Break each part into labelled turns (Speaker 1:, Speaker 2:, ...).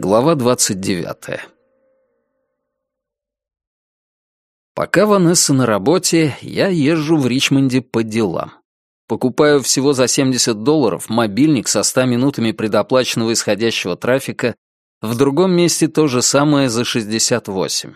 Speaker 1: Глава 29. Пока Ванесса на работе, я езжу в Ричмонде по делам. Покупаю всего за 70 долларов мобильник со 100 минутами предоплаченного исходящего трафика, в другом месте то же самое за 68.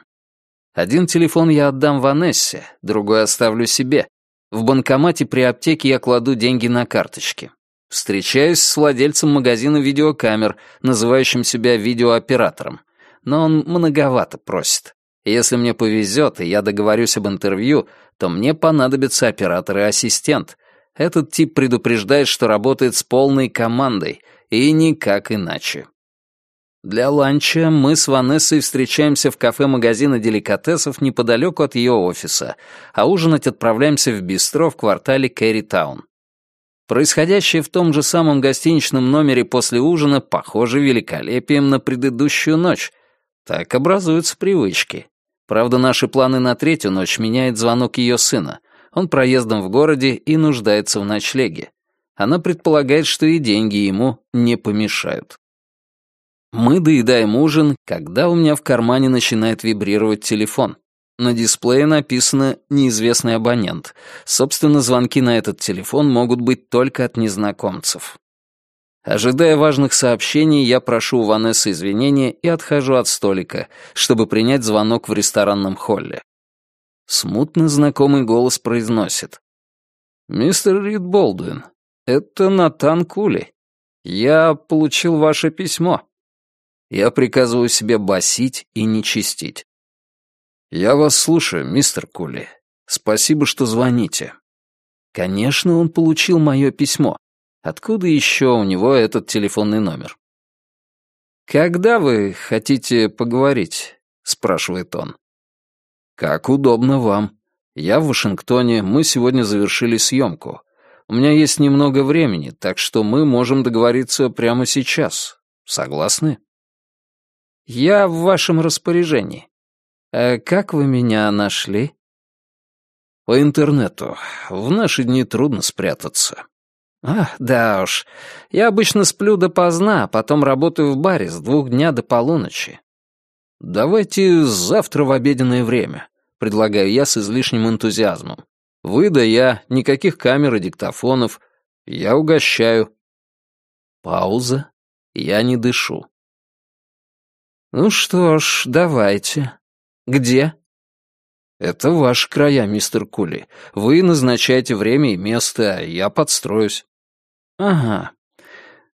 Speaker 1: Один телефон я отдам Ванессе, другой оставлю себе. В банкомате при аптеке я кладу деньги на карточки. Встречаюсь с владельцем магазина видеокамер, называющим себя видеооператором. Но он многовато просит. Если мне повезет, и я договорюсь об интервью, то мне понадобится оператор и ассистент. Этот тип предупреждает, что работает с полной командой, и никак иначе. Для ланча мы с Ванессой встречаемся в кафе магазина деликатесов неподалеку от ее офиса, а ужинать отправляемся в бистро в квартале Кэрри-таун. Происходящее в том же самом гостиничном номере после ужина похоже великолепием на предыдущую ночь. Так образуются привычки. Правда, наши планы на третью ночь меняет звонок ее сына. Он проездом в городе и нуждается в ночлеге. Она предполагает, что и деньги ему не помешают. Мы доедаем ужин, когда у меня в кармане начинает вибрировать телефон. На дисплее написано «неизвестный абонент». Собственно, звонки на этот телефон могут быть только от незнакомцев. Ожидая важных сообщений, я прошу у Ванессы извинения и отхожу от столика, чтобы принять звонок в ресторанном холле. Смутно знакомый голос произносит. «Мистер Рид Болдуин, это Натан Кули. Я получил ваше письмо». Я приказываю себе басить и не чистить. «Я вас слушаю, мистер Кули. Спасибо, что звоните». Конечно, он получил мое письмо. Откуда еще у него этот телефонный номер? «Когда вы хотите поговорить?» — спрашивает он. «Как удобно вам. Я в Вашингтоне, мы сегодня завершили съемку. У меня есть немного времени, так что мы можем договориться прямо сейчас. Согласны?» «Я в вашем распоряжении. «А как вы меня нашли?» «По интернету. В наши дни трудно спрятаться». «Ах, да уж. Я обычно сплю допоздна, а потом работаю в баре с двух дня до полуночи». «Давайте завтра в обеденное время», — предлагаю я с излишним энтузиазмом. «Вы да я, никаких камер и диктофонов. Я угощаю». Пауза. Я не дышу. «Ну что ж, давайте. «Где?» «Это ваши края, мистер Кули. Вы назначаете время и место, а я подстроюсь». «Ага.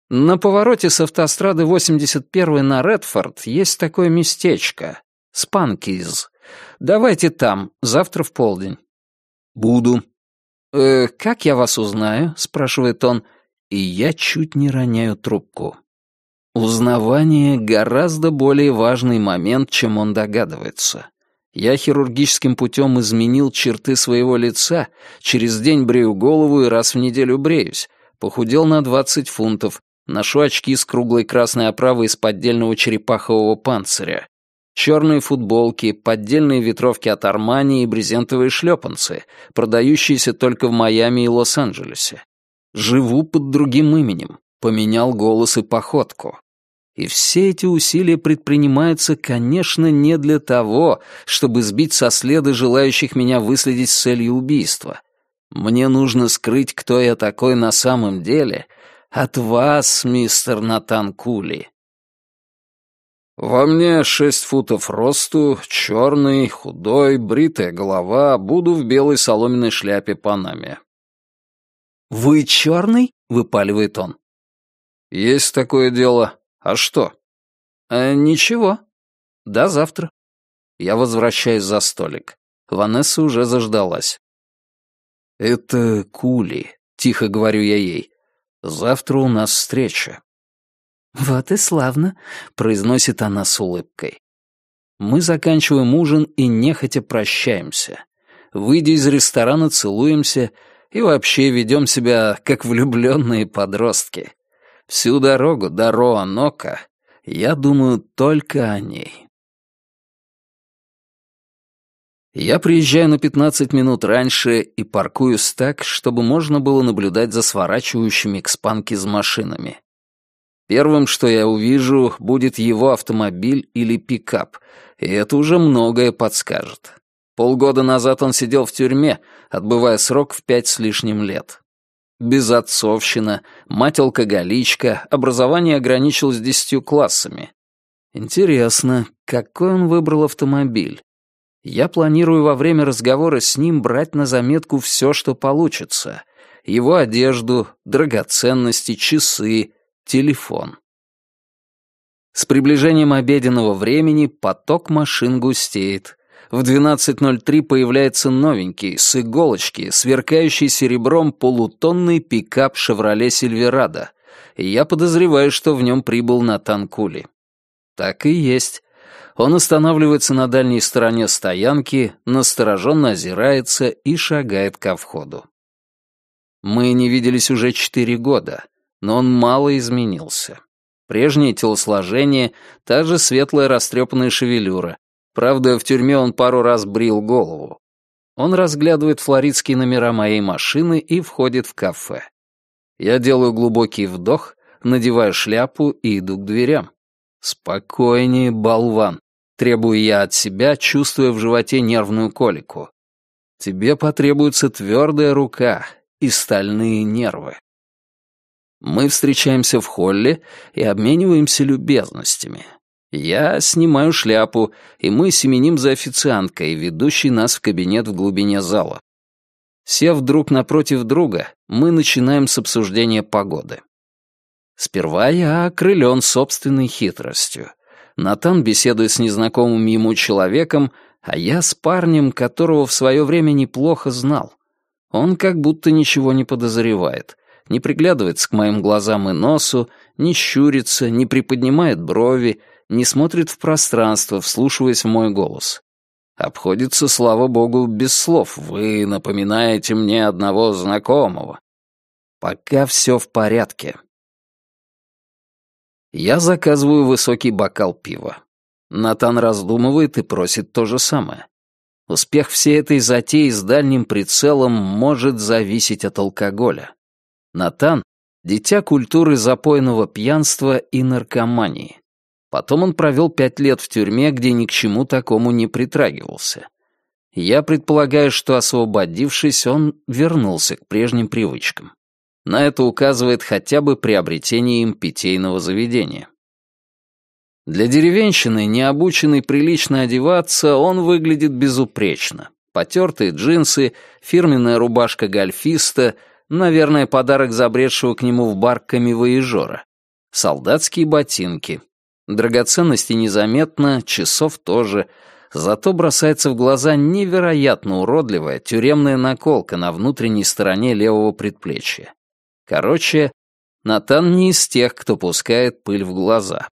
Speaker 1: На повороте с автострады 81 на Редфорд есть такое местечко. Спанкиз. Давайте там, завтра в полдень». «Буду». «Э, «Как я вас узнаю?» — спрашивает он, и я чуть не роняю трубку. Узнавание — гораздо более важный момент, чем он догадывается. Я хирургическим путем изменил черты своего лица, через день брею голову и раз в неделю бреюсь, похудел на 20 фунтов, ношу очки с круглой красной оправой из поддельного черепахового панциря, черные футболки, поддельные ветровки от Армани и брезентовые шлепанцы, продающиеся только в Майами и Лос-Анджелесе. Живу под другим именем, поменял голос и походку. И все эти усилия предпринимаются, конечно, не для того, чтобы сбить со следа желающих меня выследить с целью убийства. Мне нужно скрыть, кто я такой на самом деле, от вас, мистер Натан Кули. Во мне шесть футов росту, черный, худой, бритая голова, буду в белой соломенной шляпе Панаме. «Вы черный?» — выпаливает он. «Есть такое дело. «А что?» «Э, «Ничего. До завтра». Я возвращаюсь за столик. Ванесса уже заждалась. «Это Кули», — тихо говорю я ей. «Завтра у нас встреча». «Вот и славно», — произносит она с улыбкой. Мы заканчиваем ужин и нехотя прощаемся. Выйдя из ресторана, целуемся и вообще ведем себя как влюбленные подростки. Всю дорогу до Роанока я думаю только о ней. Я приезжаю на 15 минут раньше и паркуюсь так, чтобы можно было наблюдать за сворачивающими к спанке с машинами. Первым, что я увижу, будет его автомобиль или пикап, и это уже многое подскажет. Полгода назад он сидел в тюрьме, отбывая срок в пять с лишним лет. Безотцовщина, мать-алкоголичка, образование ограничилось десятью классами. Интересно, какой он выбрал автомобиль? Я планирую во время разговора с ним брать на заметку все, что получится. Его одежду, драгоценности, часы, телефон. С приближением обеденного времени поток машин густеет. В 12.03 появляется новенький, с иголочки, сверкающий серебром полутонный пикап «Шевроле Сильверадо», я подозреваю, что в нем прибыл Натан Кули. Так и есть. Он останавливается на дальней стороне стоянки, настороженно озирается и шагает ко входу. Мы не виделись уже четыре года, но он мало изменился. Прежнее телосложение, та же светлая растрепанная шевелюра. Правда, в тюрьме он пару раз брил голову. Он разглядывает флоридские номера моей машины и входит в кафе. Я делаю глубокий вдох, надеваю шляпу и иду к дверям. «Спокойнее, болван», — требую я от себя, чувствуя в животе нервную колику. «Тебе потребуется твердая рука и стальные нервы». Мы встречаемся в холле и обмениваемся любезностями. Я снимаю шляпу, и мы семеним за официанткой, ведущей нас в кабинет в глубине зала. Сев друг напротив друга, мы начинаем с обсуждения погоды. Сперва я окрылен собственной хитростью. Натан беседует с незнакомым ему человеком, а я с парнем, которого в свое время неплохо знал. Он как будто ничего не подозревает, не приглядывается к моим глазам и носу, не щурится, не приподнимает брови, не смотрит в пространство, вслушиваясь в мой голос. Обходится, слава богу, без слов. Вы напоминаете мне одного знакомого. Пока все в порядке. Я заказываю высокий бокал пива. Натан раздумывает и просит то же самое. Успех всей этой затеи с дальним прицелом может зависеть от алкоголя. Натан — дитя культуры запойного пьянства и наркомании. Потом он провел пять лет в тюрьме, где ни к чему такому не притрагивался. Я предполагаю, что, освободившись, он вернулся к прежним привычкам. На это указывает хотя бы приобретение им питейного заведения. Для деревенщины, не обученной прилично одеваться, он выглядит безупречно. Потертые джинсы, фирменная рубашка гольфиста, наверное, подарок забредшего к нему в бар камевоежора, солдатские ботинки. Драгоценности незаметно, часов тоже, зато бросается в глаза невероятно уродливая тюремная наколка на внутренней стороне левого предплечья. Короче, Натан не из тех, кто пускает пыль в глаза.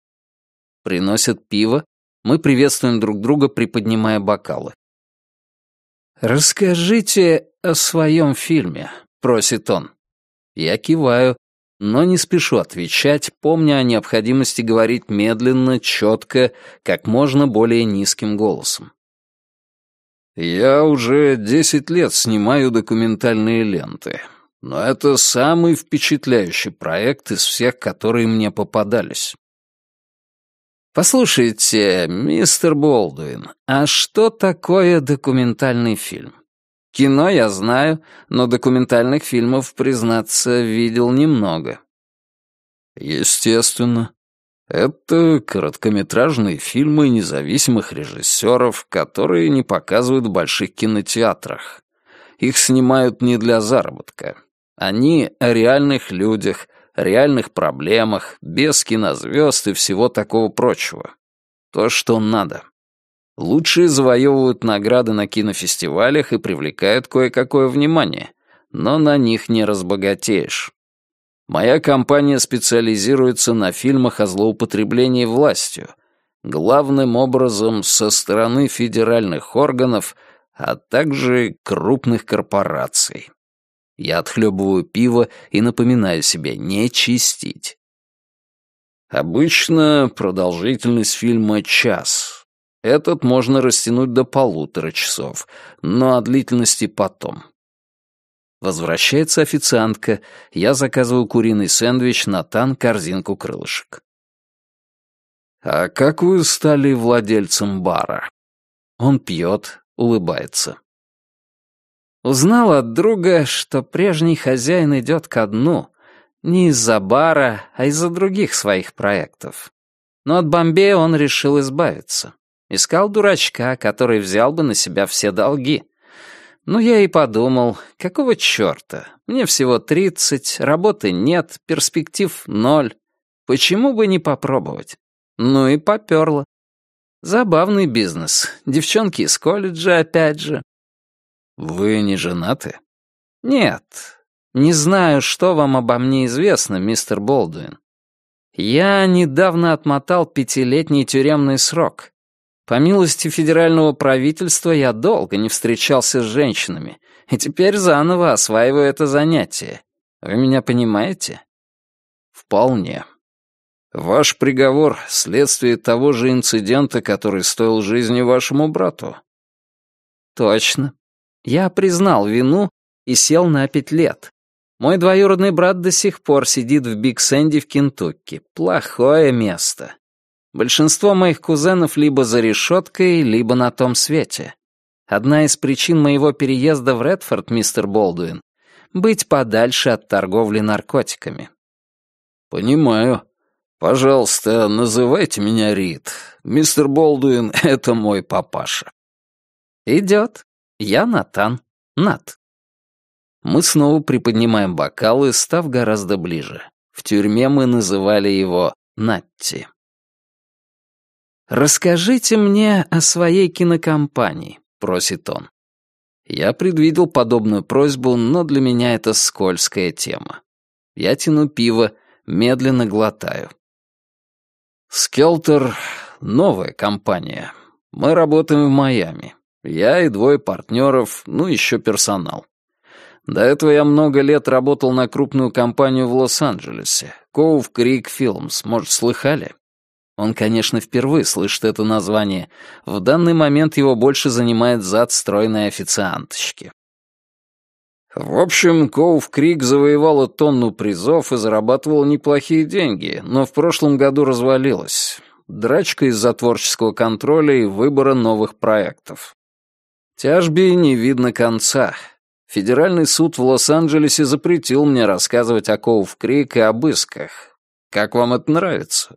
Speaker 1: Приносят пиво, мы приветствуем друг друга, приподнимая бокалы. «Расскажите о своем фильме», — просит он. Я киваю, но не спешу отвечать, помня о необходимости говорить медленно, четко, как можно более низким голосом. «Я уже десять лет снимаю документальные ленты. Но это самый впечатляющий проект из всех, которые мне попадались. Послушайте, мистер Болдуин, а что такое документальный фильм? Кино я знаю, но документальных фильмов, признаться, видел немного. Естественно. Это короткометражные фильмы независимых режиссеров, которые не показывают в больших кинотеатрах. Их снимают не для заработка. Они о реальных людях, реальных проблемах, без кинозвезд и всего такого прочего. То, что надо. Лучшие завоевывают награды на кинофестивалях и привлекают кое-какое внимание, но на них не разбогатеешь. Моя компания специализируется на фильмах о злоупотреблении властью, главным образом со стороны федеральных органов, а также крупных корпораций. Я отхлебываю пиво и напоминаю себе не чистить. Обычно продолжительность фильма — час. Этот можно растянуть до полутора часов, но о длительности потом. Возвращается официантка, я заказываю куриный сэндвич, Натан — корзинку крылышек. «А как вы стали владельцем бара?» Он пьет, улыбается. Узнал от друга, что прежний хозяин идет ко дну, не из-за бара, а из-за других своих проектов. Но от Бомбея он решил избавиться. Искал дурачка, который взял бы на себя все долги. Ну, я и подумал, какого чёрта? Мне всего тридцать, работы нет, перспектив ноль. Почему бы не попробовать? Ну и попёрло. Забавный бизнес. Девчонки из колледжа опять же. Вы не женаты? Нет. Не знаю, что вам обо мне известно, мистер Болдуин. Я недавно отмотал пятилетний тюремный срок. По милости федерального правительства я долго не встречался с женщинами, и теперь заново осваиваю это занятие. Вы меня понимаете? Вполне. Ваш приговор — следствие того же инцидента, который стоил жизни вашему брату. Точно. Я признал вину и сел на пять лет. Мой двоюродный брат до сих пор сидит в Биг Сэнди в Кентукки. Плохое место. Большинство моих кузенов либо за решеткой, либо на том свете. Одна из причин моего переезда в Редфорд, мистер Болдуин, быть подальше от торговли наркотиками. Понимаю. Пожалуйста, называйте меня Рид. Мистер Болдуин — это мой папаша. Идет. Я Натан. Нат. Мы снова приподнимаем бокалы, став гораздо ближе. В тюрьме мы называли его Натти. «Расскажите мне о своей кинокомпании», — просит он. Я предвидел подобную просьбу, но для меня это скользкая тема. Я тяну пиво, медленно глотаю. «Скелтер — новая компания. Мы работаем в Майами. Я и двое партнеров, ну еще персонал. До этого я много лет работал на крупную компанию в Лос-Анджелесе. Коув Крик Филмс, может, слыхали? Он, конечно, впервые слышит это название. В данный момент его больше занимает зад стройной официанточки. В общем, Коув Крик завоевала тонну призов и зарабатывала неплохие деньги, но в прошлом году развалилась. Драчка из-за творческого контроля и выбора новых проектов. Тяжбе не видно конца. Федеральный суд в Лос-Анджелесе запретил мне рассказывать о Коув Крик и обысках. Как вам это нравится?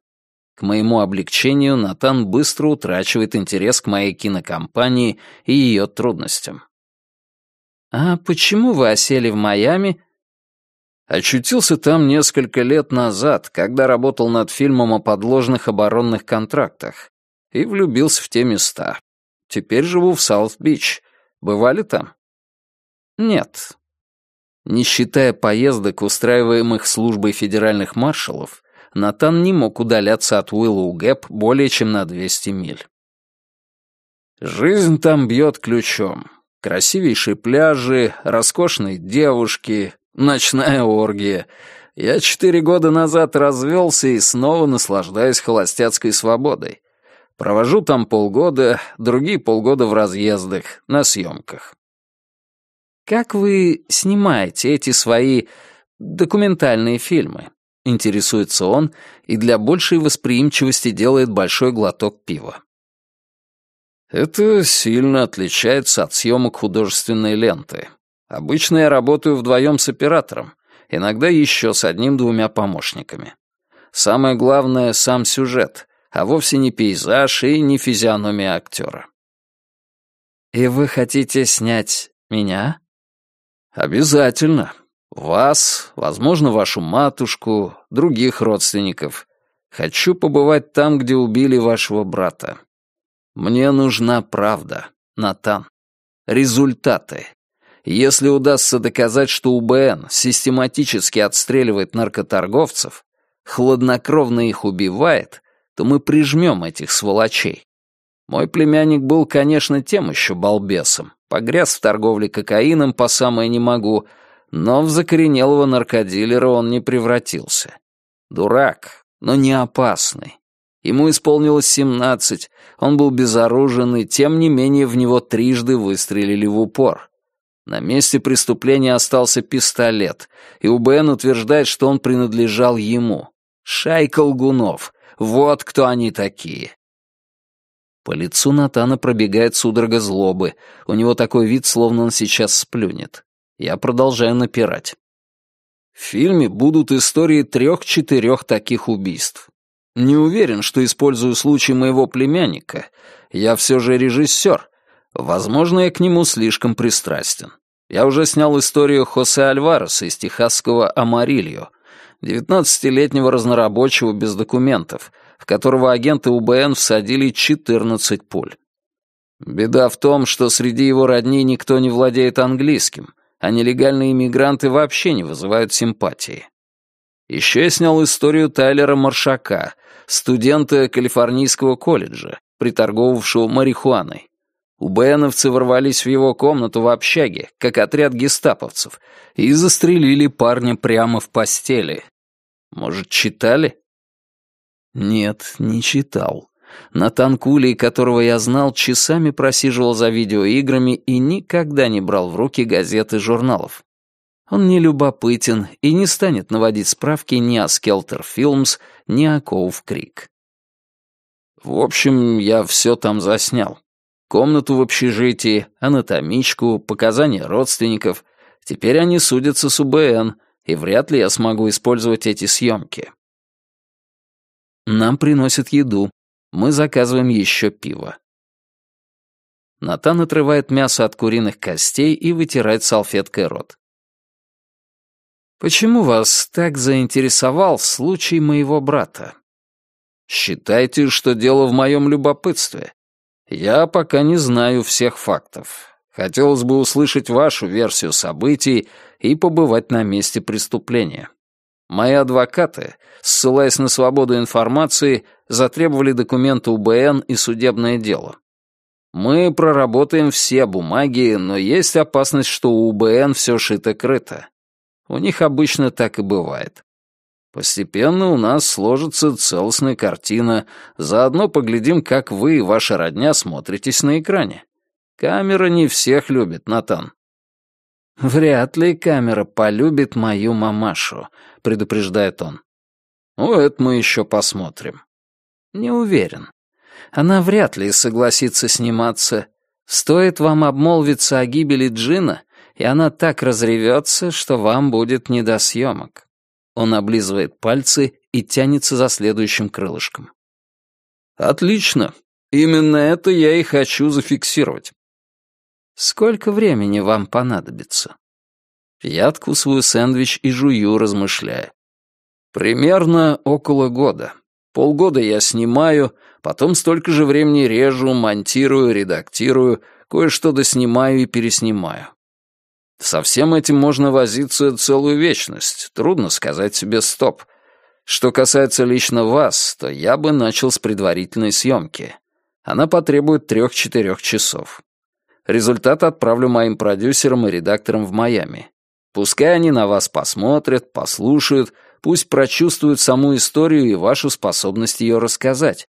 Speaker 1: К моему облегчению Натан быстро утрачивает интерес к моей кинокомпании и ее трудностям. «А почему вы осели в Майами?» Очутился там несколько лет назад, когда работал над фильмом о подложных оборонных контрактах, и влюбился в те места. Теперь живу в Саут-Бич. Бывали там? Нет. Не считая поездок, устраиваемых службой федеральных маршалов, Натан не мог удаляться от Уиллоу Гэп более чем на 200 миль. Жизнь там бьет ключом. Красивейшие пляжи, роскошные девушки, ночная оргия. Я четыре года назад развелся и снова наслаждаюсь холостяцкой свободой. Провожу там полгода, другие полгода в разъездах, на съемках. Как вы снимаете эти свои документальные фильмы? Интересуется он и для большей восприимчивости делает большой глоток пива. Это сильно отличается от съемок художественной ленты. Обычно я работаю вдвоем с оператором, иногда еще с одним-двумя помощниками. Самое главное — сам сюжет, а вовсе не пейзаж и не физиономия актера. «И вы хотите снять меня?» «Обязательно. Вас, возможно, вашу матушку, других родственников. Хочу побывать там, где убили вашего брата. Мне нужна правда, Натан. Результаты. Если удастся доказать, что УБН систематически отстреливает наркоторговцев, хладнокровно их убивает, то мы прижмем этих сволочей. Мой племянник был, конечно, тем еще балбесом. Погряз в торговле кокаином по самое не могу — но в закоренелого наркодилера он не превратился. Дурак, но не опасный. Ему исполнилось семнадцать, он был безоружен, и тем не менее в него трижды выстрелили в упор. На месте преступления остался пистолет, и УБН утверждает, что он принадлежал ему. Шайка лгунов. Вот кто они такие. По лицу Натана пробегает судорога злобы. У него такой вид, словно он сейчас сплюнет. Я продолжаю напирать. В фильме будут истории трех-четырех таких убийств. Не уверен, что использую случай моего племянника. Я все же режиссер. Возможно, я к нему слишком пристрастен. Я уже снял историю Хосе Альвареса из техасского Амарильо, девятнадцатилетнего разнорабочего без документов, в которого агенты УБН всадили 14 пуль. Беда в том, что среди его родни никто не владеет английским, а нелегальные иммигранты вообще не вызывают симпатии. Еще я снял историю Тайлера Маршака, студента Калифорнийского колледжа, приторговавшего марихуаной. УБНовцы ворвались в его комнату в общаге, как отряд гестаповцев, и застрелили парня прямо в постели. Может, читали? Нет, не читал. Натан Кулей, которого я знал, часами просиживал за видеоиграми и никогда не брал в руки газеты журналов. Он не любопытен и не станет наводить справки ни о Скелтер Филмс, ни о Коув Крик. В общем, я все там заснял. Комнату в общежитии, анатомичку, показания родственников. Теперь они судятся с УБН, и вряд ли я смогу использовать эти съемки. Нам приносят еду. Мы заказываем еще пиво. Натан отрывает мясо от куриных костей и вытирает салфеткой рот. «Почему вас так заинтересовал случай моего брата?» «Считайте, что дело в моем любопытстве. Я пока не знаю всех фактов. Хотелось бы услышать вашу версию событий и побывать на месте преступления. Мои адвокаты, ссылаясь на свободу информации, затребовали документы УБН и судебное дело. Мы проработаем все бумаги, но есть опасность, что у УБН все шито-крыто. У них обычно так и бывает. Постепенно у нас сложится целостная картина, заодно поглядим, как вы и ваша родня смотритесь на экране. Камера не всех любит, Натан. «Вряд ли камера полюбит мою мамашу», — предупреждает он. «Ну, это мы еще посмотрим». «Не уверен. Она вряд ли согласится сниматься. Стоит вам обмолвиться о гибели Джина, и она так разревется, что вам будет не до съемок». Он облизывает пальцы и тянется за следующим крылышком. «Отлично. Именно это я и хочу зафиксировать». «Сколько времени вам понадобится?» Я откусываю сэндвич и жую, размышляя. «Примерно около года. Полгода я снимаю, потом столько же времени режу, монтирую, редактирую, кое-что доснимаю и переснимаю. Со всем этим можно возиться целую вечность, трудно сказать себе «стоп». Что касается лично вас, то я бы начал с предварительной съемки. Она потребует трех-четырех часов. Результат отправлю моим продюсерам и редакторам в Майами. Пускай они на вас посмотрят, послушают, пусть прочувствуют саму историю и вашу способность ее рассказать.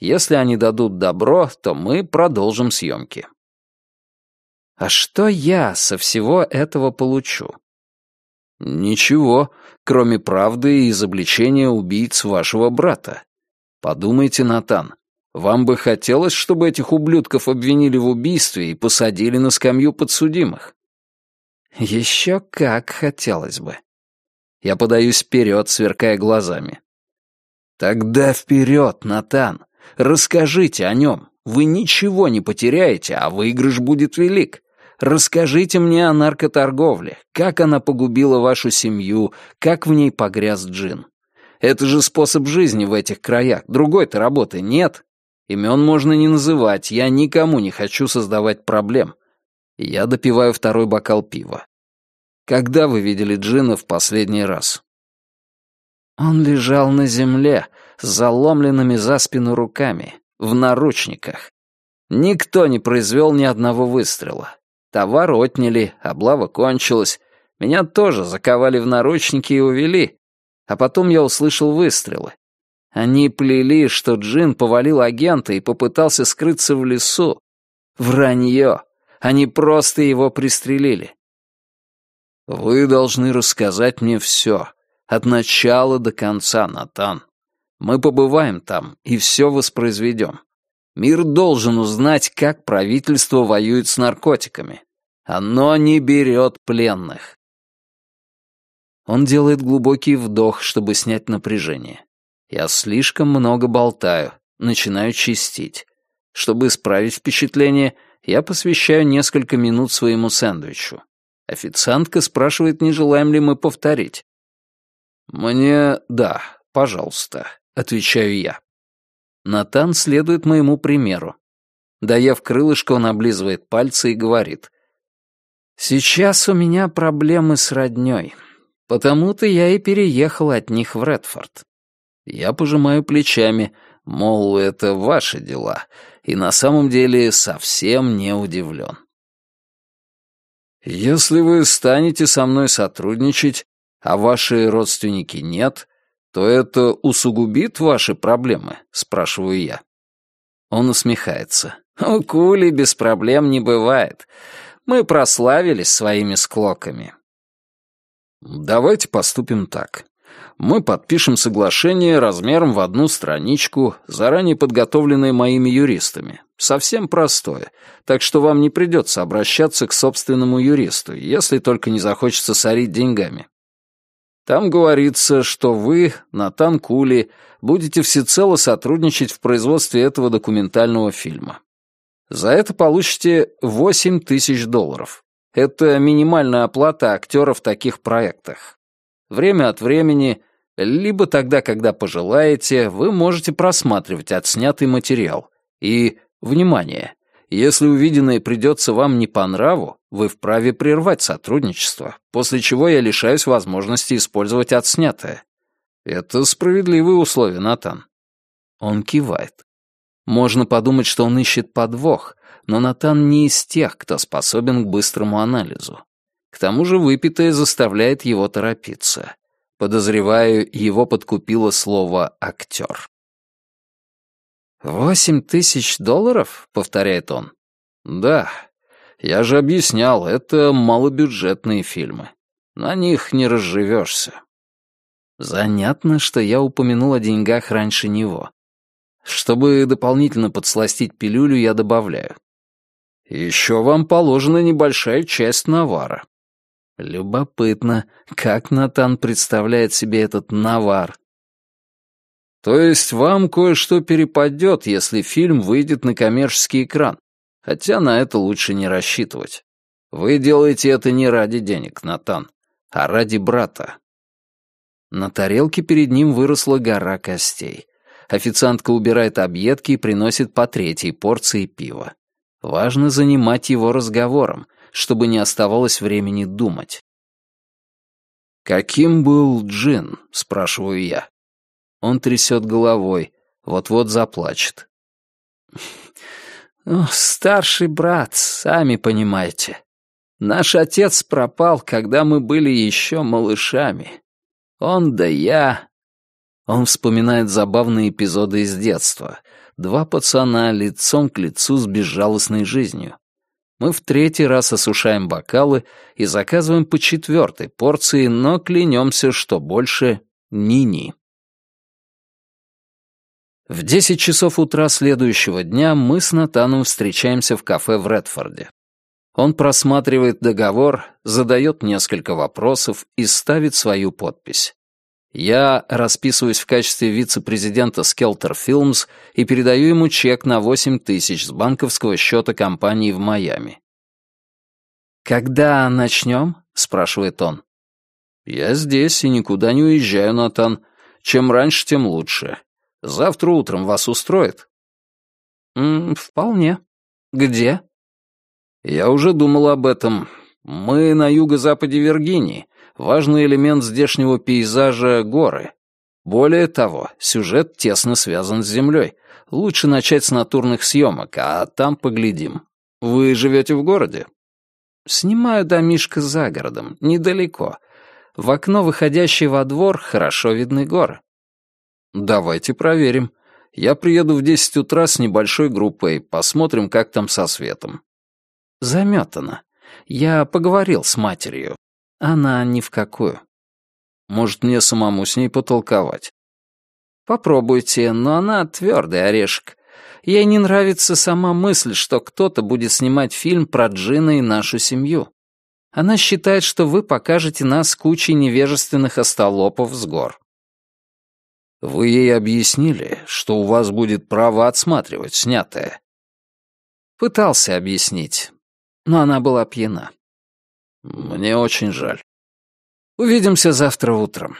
Speaker 1: Если они дадут добро, то мы продолжим съемки. А что я со всего этого получу? Ничего, кроме правды и изобличения убийц вашего брата. Подумайте, Натан, вам бы хотелось, чтобы этих ублюдков обвинили в убийстве и посадили на скамью подсудимых? Еще как хотелось бы. Я подаюсь вперед, сверкая глазами. Тогда вперед, Натан. Расскажите о нем. Вы ничего не потеряете, а выигрыш будет велик. Расскажите мне о наркоторговле, как она погубила вашу семью, как в ней погряз джин. Это же способ жизни в этих краях, другой-то работы нет. Имен можно не называть, я никому не хочу создавать проблем. Я допиваю второй бокал пива. Когда вы видели Джина в последний раз? Он лежал на земле, с заломленными за спину руками, в наручниках. Никто не произвел ни одного выстрела. Товар отняли, облава кончилась. Меня тоже заковали в наручники и увели. А потом я услышал выстрелы. Они плели, что Джин повалил агента и попытался скрыться в лесу. Вранье. Они просто его пристрелили. Вы должны рассказать мне все, от начала до конца, Натан. Мы побываем там и все воспроизведем. Мир должен узнать, как правительство воюет с наркотиками. Оно не берет пленных. Он делает глубокий вдох, чтобы снять напряжение. Я слишком много болтаю, начинаю чистить. Чтобы исправить впечатление, я посвящаю несколько минут своему сэндвичу. Официантка спрашивает, не желаем ли мы повторить. «Мне... да, пожалуйста», — отвечаю я. Натан следует моему примеру. Доев крылышко, он облизывает пальцы и говорит. «Сейчас у меня проблемы с роднёй. Потому-то я и переехал от них в Редфорд. Я пожимаю плечами, мол, это ваши дела, и на самом деле совсем не удивлен. Если вы станете со мной сотрудничать, а ваши родственники нет, то это усугубит ваши проблемы, спрашиваю я. Он усмехается. У Кули без проблем не бывает. Мы прославились своими склоками. Давайте поступим так. Мы подпишем соглашение размером в одну страничку, заранее подготовленное моими юристами. Совсем простое, так что вам не придется обращаться к собственному юристу, если только не захочется сорить деньгами. Там говорится, что вы, Натан Кули, будете всецело сотрудничать в производстве этого документального фильма. За это получите 8 тысяч долларов. Это минимальная оплата актера в таких проектах. Время от времени, либо тогда, когда пожелаете, вы можете просматривать отснятый материал. И, внимание, если увиденное придется вам не по нраву, вы вправе прервать сотрудничество, после чего я лишаюсь возможности использовать отснятое. Это справедливые условия, Натан. Он кивает. Можно подумать, что он ищет подвох, но Натан не из тех, кто способен к быстрому анализу. К тому же выпитое заставляет его торопиться. Подозреваю, его подкупило слово «актер». «Восемь тысяч долларов?» — повторяет он. «Да. Я же объяснял, это малобюджетные фильмы. На них не разживешься». Занятно, что я упомянул о деньгах раньше него. Чтобы дополнительно подсластить пилюлю, я добавляю. Еще вам положена небольшая часть навара. Любопытно, как Натан представляет себе этот навар. То есть вам кое-что перепадет, если фильм выйдет на коммерческий экран, хотя на это лучше не рассчитывать. Вы делаете это не ради денег, Натан, а ради брата. На тарелке перед ним выросла гора костей. Официантка убирает объедки и приносит по третьей порции пива. Важно занимать его разговором, чтобы не оставалось времени думать. «Каким был Джин?» — спрашиваю я. Он трясет головой, вот-вот заплачет. «Старший брат, сами понимаете. Наш отец пропал, когда мы были еще малышами. Он да я...» Он вспоминает забавные эпизоды из детства — два пацана лицом к лицу с безжалостной жизнью. Мы в третий раз осушаем бокалы и заказываем по четвертой порции, но клянемся, что больше ни-ни. В десять часов утра следующего дня мы с Натаном встречаемся в кафе в Редфорде. Он просматривает договор, задает несколько вопросов и ставит свою подпись. Я расписываюсь в качестве вице-президента Skelter Films и передаю ему чек на 8 тысяч с банковского счета компании в Майами. «Когда начнем?» — спрашивает он. «Я здесь и никуда не уезжаю, Натан. Чем раньше, тем лучше. Завтра утром вас устроит?» М -м, «Вполне. Где?» «Я уже думал об этом. Мы на юго-западе Виргинии, важный элемент здешнего пейзажа — горы. Более того, сюжет тесно связан с землей. Лучше начать с натурных съемок, а там поглядим. Вы живете в городе? Снимаю домишко за городом, недалеко. В окно, выходящее во двор, хорошо видны горы. Давайте проверим. Я приеду в десять утра с небольшой группой, посмотрим, как там со светом. Заметана. Я поговорил с матерью. Она ни в какую. Может, мне самому с ней потолковать? Попробуйте, но она твердый орешек. Ей не нравится сама мысль, что кто-то будет снимать фильм про Джина и нашу семью. Она считает, что вы покажете нас кучей невежественных остолопов с гор. Вы ей объяснили, что у вас будет право отсматривать снятое? Пытался объяснить, но она была пьяна. Мне очень жаль. Увидимся завтра утром.